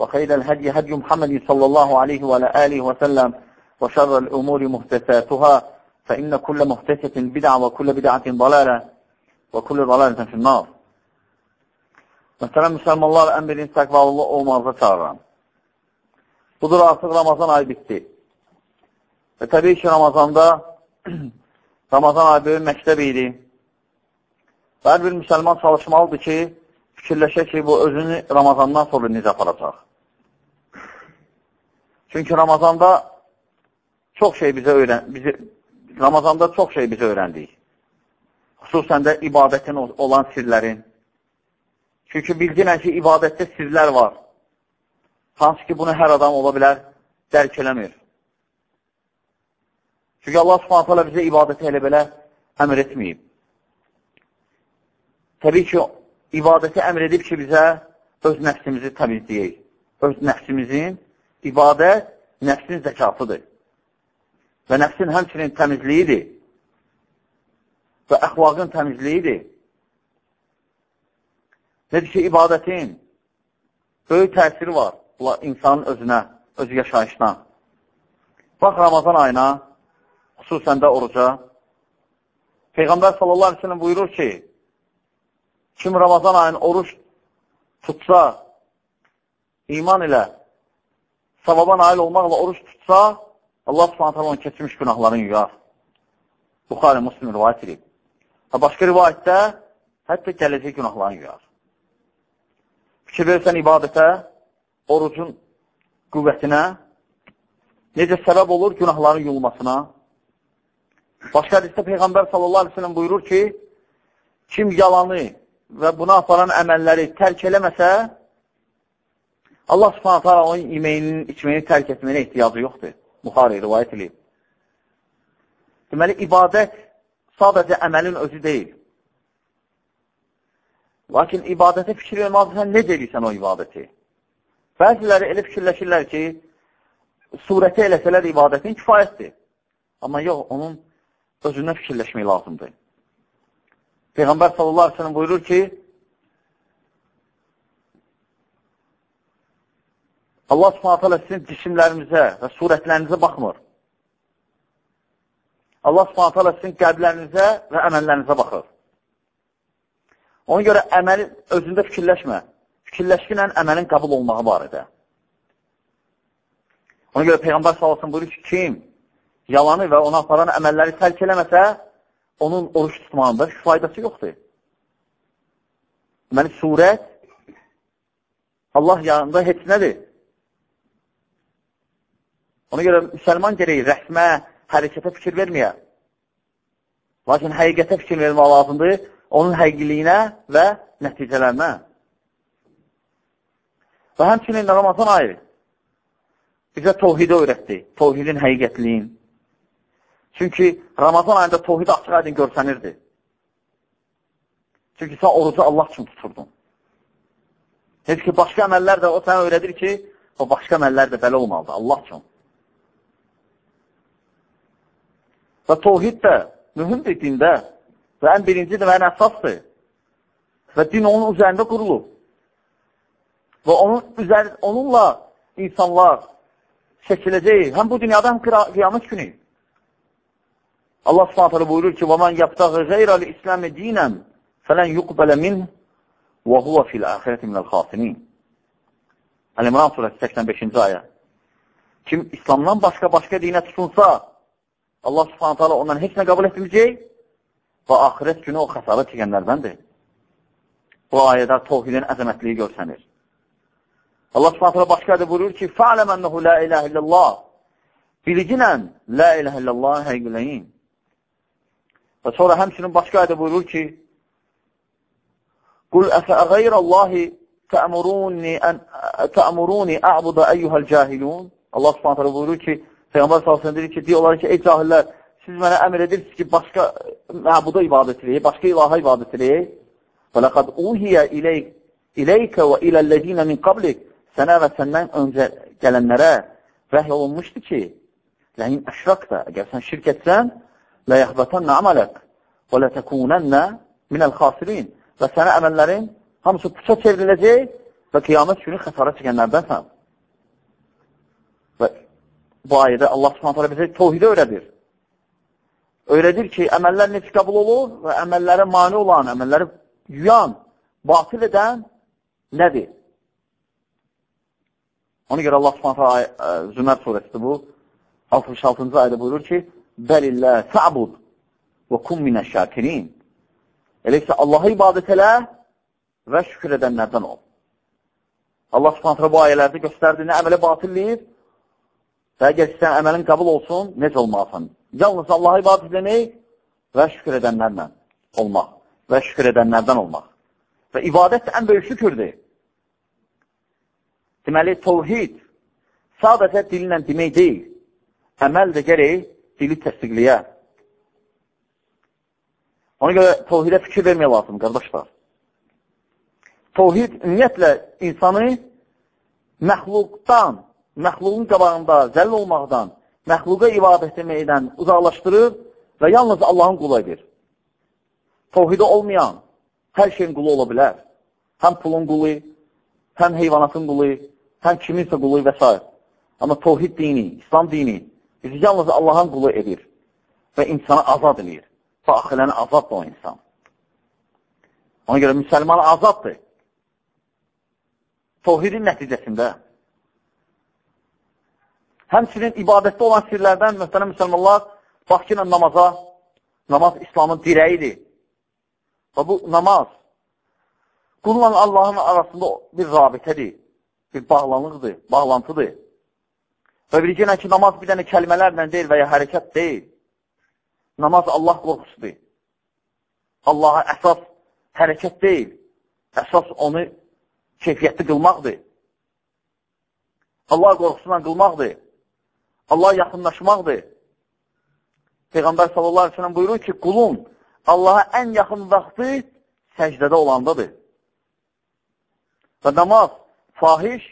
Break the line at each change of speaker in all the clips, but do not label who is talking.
وخير الهدي هدي محمد صلى الله عليه وعلى آله وسلم وشر الأمور محدثاتها فإن كل محدثة بدعة وكل بدعة ضلالة وكل ضلالة في النار Məsələn, müsəlmanlar ən birinci təqvalı olmazda çağıram. Budur, artıq Ramazan ayı bitdi. Və təbii ki, Ramazanda Ramazan ayı böyük məktəb idi. Və hər bir müsəlman çalışmalıdır ki, fikirləşək ki, bu özünü Ramazandan sonra necə aparacaq. Çünki Ramazanda çox şey bizə öyrən, bizi, Ramazanda çox şey bizə öyrəndik. Xüsusən də ibadətin olan sirlərin. Çünki bilginən ki, ibadətdə sirlər var. Hansı ki, bunu hər adam ola bilər, dərk eləmir. Çünki Allah subhanət hələ bizə ibadəti elə belə əmr etməyib. Təbii ki, ibadəti əmr edib ki, bizə öz nəfsimizi təmizləyək. Öz nəfsimizin ibadət nəfsin zəkatıdır. Və nəfsin həmçinin təmizliyidir. Və əxlaqın təmizliyidir. Nedir ki, ibadətin böyük təsiri var insanın özünə, öz yaşayışına. Bax, Ramazan ayına, xüsusən də oruca. Peyğəmbər sallallahu aleyhi ve sellem buyurur ki, kim Ramazan ayın oruç tutsa, iman ilə, savaba nail olmaqla oruç tutsa, Allah subhanətə onu keçmiş günahlarını yuyar. Buxarə Müslim rivayət edib. Və başqa rivayətdə hətta gələcək günahlarını yuyar. Fikir verirsən ibadətə, orucun qüvvətinə, necə səbəb olur günahların yuyulmasına. Başqa hədisdə Peyğəmbər sallallahu aleyhi ve sellem buyurur ki, kim yalanı və buna aparan əməlləri tərk eləməsə, Allah subhanətə ala onun iməyinin, içməyini tərk etməyinə ehtiyacı yoxdur. Buxari rivayət edib. Deməli, ibadət sadəcə əməlin özü deyil. Lakin ibadətə fikir verməlisən, sən necə edirsən o ibadəti? Bəziləri elə fikirləşirlər ki, surəti eləsələr ibadətin kifayətdir. Amma yox, onun özündən fikirləşmək lazımdır. Peyğəmbər sallallahu aleyhi buyurur ki, Allah subhanət hələ sizin cisimlərinizə və surətlərinizə baxmır. Allah subhanət hələ sizin qəlblərinizə və əməllərinizə baxır. Ona görə əməli özündə fikirləşmə. Fikirləşkinlə əməlin qəbul olmağı barədə. Ona görə Peyğəmbər salasın buyurur ki, kim yalanı və ona aparan əməlləri tərk eləməsə, onun oruç tutmağında faydası yoxdur. Deməli, surət Allah yanında heç nədir. Ona görə müsəlman gerək rəsmə, hərəkətə fikir verməyə. Lakin həqiqətə fikir vermək lazımdır, onun həqiqiliyinə və nəticələrinə. Və həmçinin Ramazan ayı bizə tohidi öyrətdi, tohidin həqiqətliyin. Çünki Ramazan ayında tohid açıq aydın görsənirdi. Çünki sən orucu Allah üçün tuturdun. Heç ki, başqa əməllər də o sənə öyrədir ki, o başqa əməllər də belə olmalıdır, Allah üçün. Və tohid də mühümdir dində və ən birincidir və ən əsasdır. Və din onun üzərində qurulub. Və onun üzər, onunla insanlar çəkiləcək həm bu dünyada, həm qiyamət günü. Allah subhanətələ buyurur ki, وَمَنْ يَبْتَغِ غَيْرَ الْإِسْلَامِ دِينًا فَلَنْ يُقْبَلَ مِنْهِ وَهُوَ فِي الْآخِرَةِ مِنَ الْخَاسِرِينَ Əl-İmran surəsi 85-ci ayə. Kim İslamdan başqa-başqa dinə tutunsa, Allah subhanət hala ondan heç nə qəbul etməyəcək və axirət günü o xəsarət çəkənlərdəndir. Bu ayədə tohidin əzəmətliyi görsənir. Allah subhanət hala başqa adə buyurur ki, فَعْلَمْ أَنَّهُ لَا إِلَهِ إِلَّا اللّٰهِ Bilginən, La ilahe illallah həqiqləyin. Və sonra həmçinin başqa adə buyurur ki, Qul əfə əğeyrəllahi təəmuruni ə'buda əyyuhəl cahilun. Allah subhanətlə buyurur ki, Peyğəmbər salsın deyir ki, deyirlər ki, ey cahillər, siz mənə əmr edirsiniz ki, başqa məbuda ibadət edək, başqa ilaha ibadət edək. Və ləqəd uhiyə iləykə və iləllədinə min qablik sənə və səndən öncə gələnlərə vəhy olunmuşdu ki, Ləyin əşraqda, əgər sən şirk etsən, lə yəhbətənlə əmələk və lə təkunənnə minəl xasirin və sənə əməllərin hamısı puça çevriləcək və qiyamət günü xəsarət çəkənlərdənsən. Və bu ayədə Allah subhanətə bizə tohidə öyrədir. Öyrədir ki, əməllər necə qəbul olur və əməllərə mani olan, əməlləri yuyan, batil edən nədir? Ona görə Allah subhanətə Zümər surəsidir bu. 66-cı ayda buyurur ki, Bəlillə fəbud və kum minə şakirin. Elə isə Allaha ibadət elə və şükür edənlərdən ol. Allah subhanətlə bu ayələrdə göstərdi, nə əmələ batilləyir və əgər sizdən əməlin qəbul olsun, necə olmalısan? Yalnız Allaha ibadət eləmək və şükür edənlərlə olmaq və şükür edənlərdən olmaq. Və ibadət ən böyük şükürdür. Deməli, tovhid sadəcə dillə demək deyil, əməl də gərək dili təsdiqliyə. Ona görə tovhidə fikir vermək lazım, qardaşlar. Tovhid ümumiyyətlə insanı məxluqdan, məxluqun qabağında zəll olmaqdan, məxluqa ibadət etməkdən uzaqlaşdırır və yalnız Allahın qulu edir. Tovhidə olmayan hər şeyin qulu ola bilər. Həm pulun qulu, həm heyvanatın qulu, həm kiminsə qulu və s. Amma tovhid dini, İslam dini bizi yalnız Allahın qulu edir və insanı azad edir. Və axiləni azaddır o insan. Ona görə müsəlman azaddır. Tohidin nəticəsində. Həmçinin ibadətdə olan sirlərdən, mühtərəm müsəlmanlar, bax ki, namaza, namaz İslamın dirəyidir. Və bu namaz qulla Allahın arasında bir rabitədir, bir bağlanıqdır, bağlantıdır. Və bilginə ki, namaz bir dənə kəlmələrlə deyil və ya hərəkət deyil. Namaz Allah qorxusudur. Allaha əsas hərəkət deyil. Əsas onu keyfiyyətli qılmaqdır. Allah qorxusundan qılmaqdır. Allah yaxınlaşmaqdır. Peyğəmbər sallallahu aleyhi ve sellem buyurur ki, qulun Allaha ən yaxın vaxtı səcdədə olandadır. Və namaz, fahiş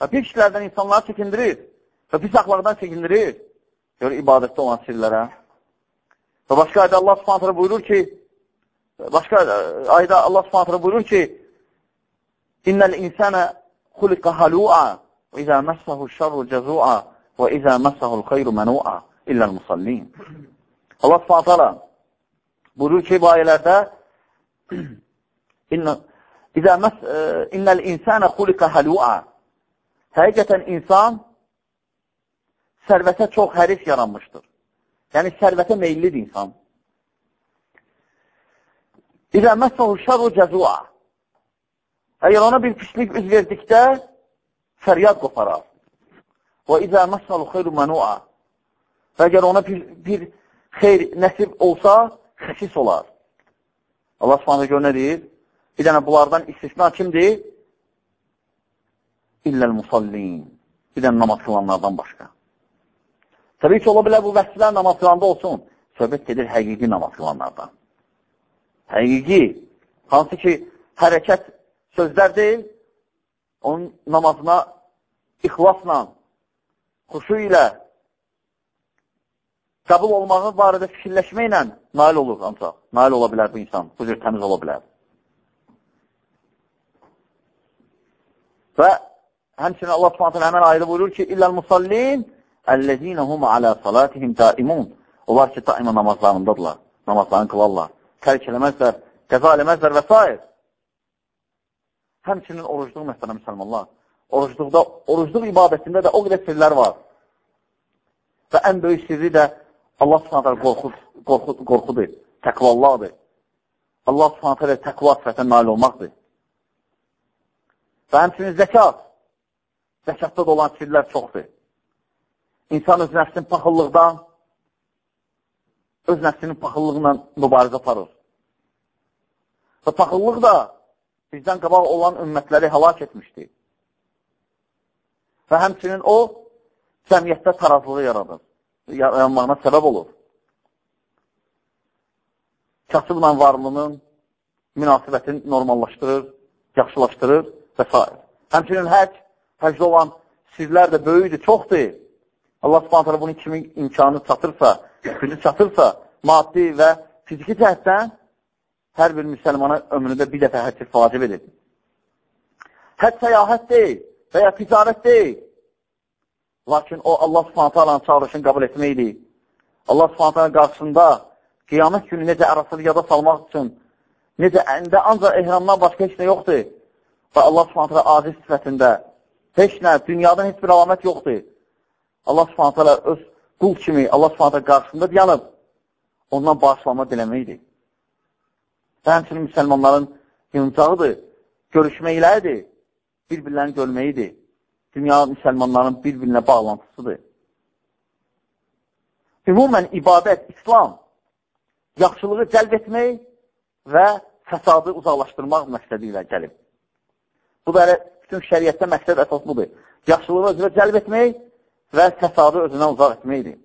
və pis işlərdən insanları çəkindirir və pis axlardan çəkindirir. Gör, ibadətdə olan sirlərə. Və başqa ayda Allah subhanətlə buyurur ki, başqa ayda Allah subhanətlə buyurur ki, İnnəl insənə xuliqə halu'a və izə məssəhu şərru cəzu'a və izə məssəhu xeyru mənu'a illəl musallin. Allah subhanətlə buyurur ki, bu ayələrdə İnnəl insənə xuliqə halu'a Həqiqətən insan sərvətə çox həris yaranmışdır. Yəni, sərvətə meyillidir insan. İzə məsəhu şəru cəzua. Əgər ona bir pislik üz verdikdə, fəryad qoparar. Və izə məsəlu xeyru mənua. Və əgər ona bir, bir xeyr nəsib olsa, xəsis olar. Allah subhanə gör nə deyir? Bir dənə bunlardan istisna kimdir? İlləl musallin. Bir dənə namaz kılanlardan başqa. Təbii ki, ola bilər bu vəsflər namaz qılanda olsun. Söhbət gedir həqiqi namaz qılanlardan. Həqiqi, hansı ki, hərəkət sözlər deyil, onun namazına ixlasla, xuşu ilə, qəbul olmağı barədə fikirləşməklə nail olur ancaq. Nail ola bilər bu insan, bu cür təmiz ola bilər. Və həmçinin Allah subhanətlə həmən ayda buyurur ki, illəl musallin Əl-ləzinə hum alə salatihim daimun. Onlar ki, daima namazlarındadırlar, namazlarını qılarlar, tərk eləməzlər, qəza eləməzlər və s. Həmçinin orucluq məsələn, müsəlmanlar. Orucluqda, orucluq ibadətində də o qədər sirlər var. Və ən böyük sirri də Allah subhanətə qorxu, qorxu, qorxudur, təqvallahdır. Allah subhanətə təqva sifətə nail olmaqdır. Və həmçinin zəkat, zəkatda da olan sirlər çoxdur. İnsan öz nəfsinin paxıllıqdan, öz nəfsinin paxıllığıyla mübarizə aparır. Və paxıllıq da bizdən qabaq olan ümmətləri həlak etmişdi. Və həmçinin o, cəmiyyətdə tarazlığı yaradır, yaranmağına səbəb olur. Kasıbla varlının münasibətini normallaşdırır, yaxşılaşdırır və s. Həmçinin həc, həcdə olan sirlər də böyükdür, çoxdur. Allah subhanətlə bunun kimi imkanı çatırsa, gücü çatırsa, maddi və fiziki cəhətdən hər bir müsəlmana ömründə bir dəfə həcc vacib edir. Həcc səyahət deyil və ya ticarət deyil. Lakin o, Allah subhanətə alanın çağırışını qəbul etməkdir. Allah subhanətə qarşısında qiyamət günü necə ərasını yada salmaq üçün, necə əndə ancaq ehramdan başqa heç nə yoxdur. Və Allah subhanətə aziz sifətində heç nə, dünyadan heç bir alamət yoxdur. Allah subhanətə öz qul kimi Allah subhanətə qarşısında dayanıb, ondan bağışlama diləməkdir və həmçinin müsəlmanların yığıncağıdır, görüşməkləridir, bir-birlərini görməyidir. Dünya müsəlmanların bir-birinə bağlantısıdır. Ümumən ibadət, İslam yaxşılığı cəlb etmək və fəsadı uzaqlaşdırmaq məqsədi ilə gəlib. Bu da bütün şəriətdə məqsəd əsas budur. Yaxşılığı özünə cəlb etmək və fəsadı özündən uzaq etməkdir.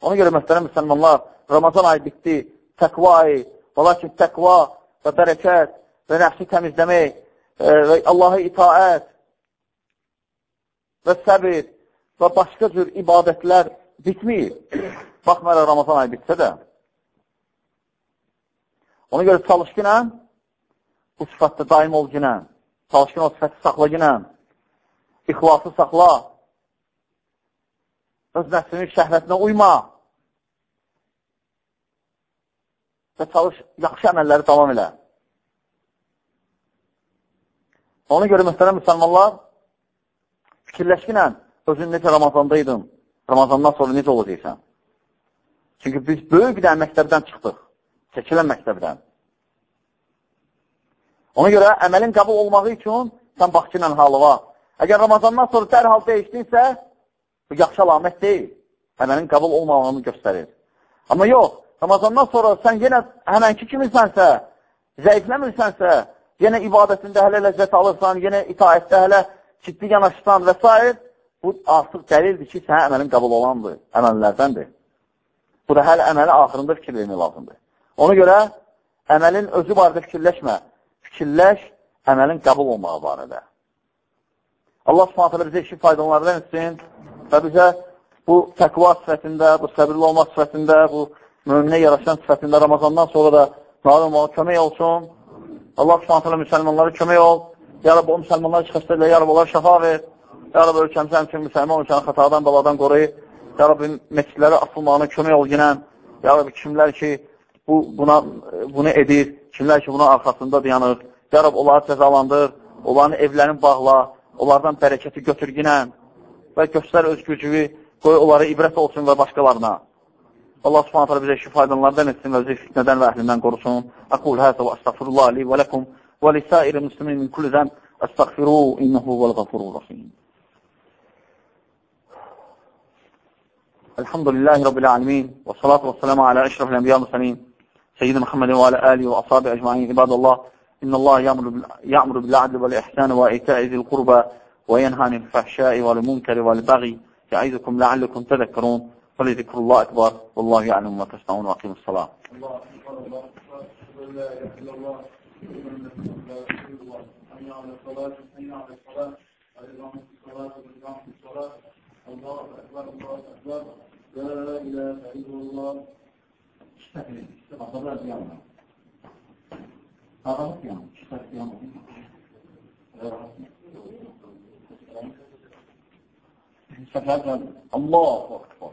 Ona görə məsələn, müsəlmanlar, Ramazan ayı bitdi, təqva ayı, Və lakin təqva və bərəkət və nəfsi təmizləmək və Allaha itaət və səbir və başqa cür ibadətlər bitmir. Baxmayaraq Ramazan ayı bitsə də. Ona görə çalış günə, bu sifətdə daim ol günə, çalış günə o sifəti saxla günə, ixlası saxla, öz nəfsinin şəhvətinə uyma, və çalış, yaxşı əməlləri davam elə. Ona görə mühtərəm müsəlmanlar, fikirləşkinən, özün necə Ramazandaydın, Ramazandan sonra necə olacaqsan? Çünki biz böyük bir dənə məktəbdən çıxdıq, çəkilən məktəbdən. Ona görə əməlin qəbul olmağı üçün sən bax ki ilə halı var. Əgər Ramazandan sonra dərhal dəyişdinsə, bu yaxşı alamət deyil. Əməlin qəbul olmağını göstərir. Amma yox, Ramazandan sonra sən yenə həmənki kimisənsə, zəifləmirsənsə, yenə ibadətində hələ ləzzət alırsan, yenə itaətdə hələ ciddi yanaşsan və s. Bu artıq dəlildir ki, sənə əməlin qəbul olandır, əməllərdəndir. Bu da hələ əməli axırında fikir vermək lazımdır. Ona görə əməlin özü barədə fikirləşmə. Fikirləş əməlin qəbul olmağı barədə. Allah subhanətələ bizə işi faydalardan etsin və bizə bu təqva sifətində, bu səbirli olmaq sifətində, bu möminə yaraşan sifətində Ramazandan sonra da nail olmağa kömək olsun. Allah subhanətələ müsəlmanlara kömək ol. Ya Rabbi, o müsəlmanlar ki, xəstədirlər, ya Rabbi, onlar şəfa ver. Ya Rabbi, ölkəmizə həmçin müsəlman ölkəni xətadan, baladan qoruyur. Ya Rabbi, məscidləri açılmağına kömək ol yenə. Ya Rabbi, kimlər ki, bu, buna, bunu edir, kimlər ki, buna arxasında dayanır. Ya Rabbi, onları cəzalandır, onların evlərini bağla, onlardan bərəkəti götür yenə və göstər öz gücüvi, qoy onlara ibrət olsun və başqalarına. Allah subhanahu wa ta'ala bizə şifa edənlərdən etsin və bizi fitnədən və əhlindən qorusun. Aqul həzə və astagfirullah li və ləkum və li müslümin min kulli zəm əstəğfiru innəhu vəl qafuru rəfim. Elhamdülilləhi Rabbil alemin və salatu və salamu alə əşrafil ənbiya müsəlin Seyyidə Muhammedin və alə əli və ashabi əcmain ibadallah إن الله يأمر بالعدل والإحسان وإيتاء ذي القربى وينهى عن الفحشاء والمنكر والبغي يعظكم لعلكم تذكرون ولذكر الله أكبر. والله يعلم ما تصنعون وأقيموا الصلاة. الله أكبر الله أكبر لا إله إلا الله حي على الصلاة حي على الصلاة الإمام الله أكبر الله أكبر لا إله إلا الله اشتكي الله أكبر.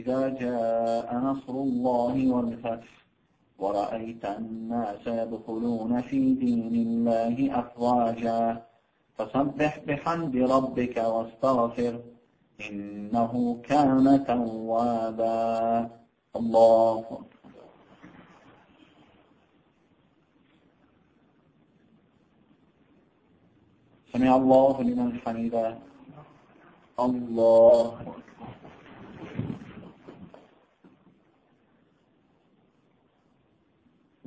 إذا جاء نصر الله والفتح ورأيت الناس يدخلون في دين الله أفواجا. فسبح بحمد ربك واستغفر إنه كان توابا. الله سمع الله لمن حمده. الله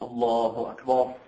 Allahu Akbar.